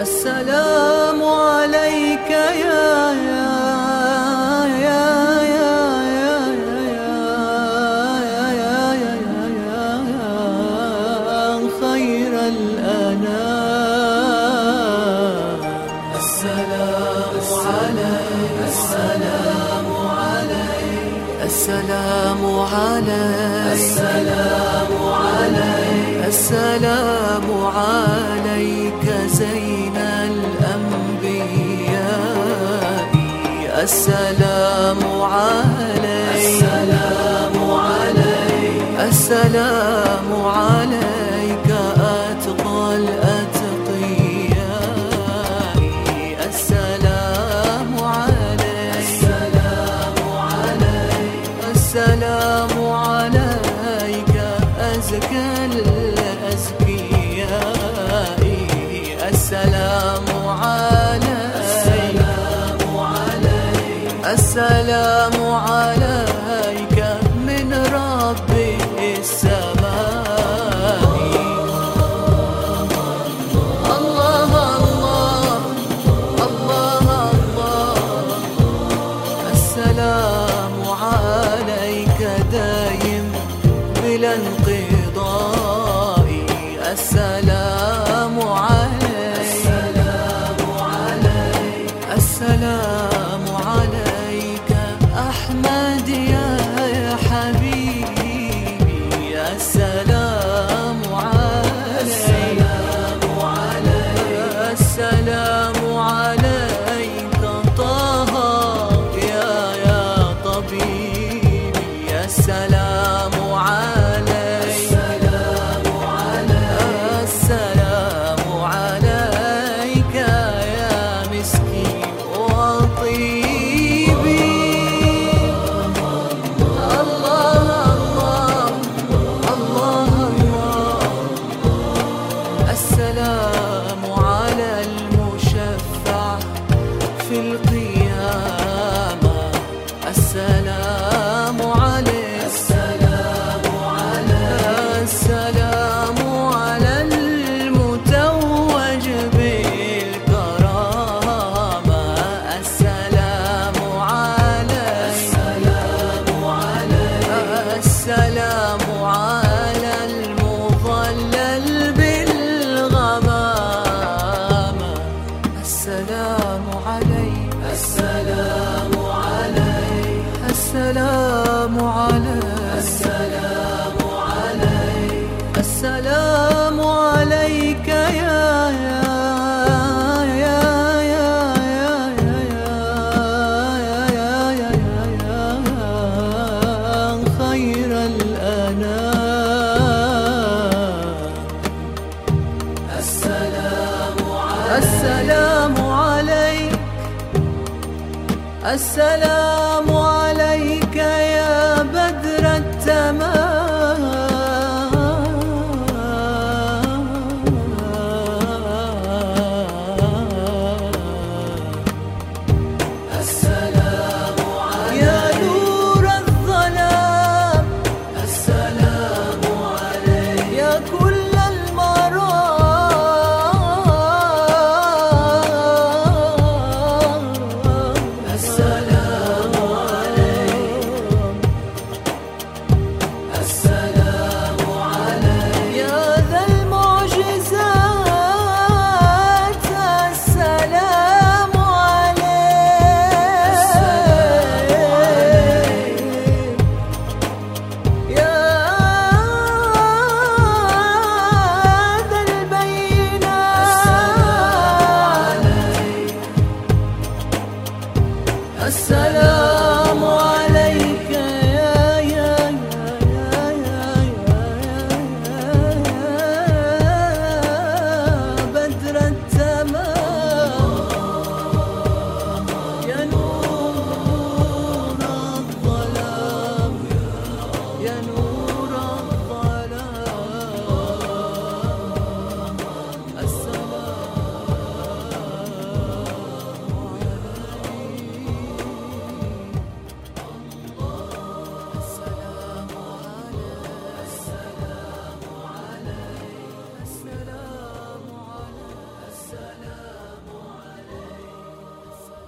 السلام عليك يا يا السلام عليك السلام عليك السلام عليك زين الأنبياء. السلام عليك. السلام عليك. السلام عليك أتقى الأتقياء. السلام عليك. السلام عليك. السلام عليك. أزكى السلام عليك من رب السماء. الله الله الله. الله السلام عليك دايم بلا انقضاء. السلام عليك السلام عليك. السلام السلام عليك. السلام عليك السلام عليك يا مسكين وطيبي. الله الله الله الله. السلام على المشفع في القيامة. السلام السلام عليكم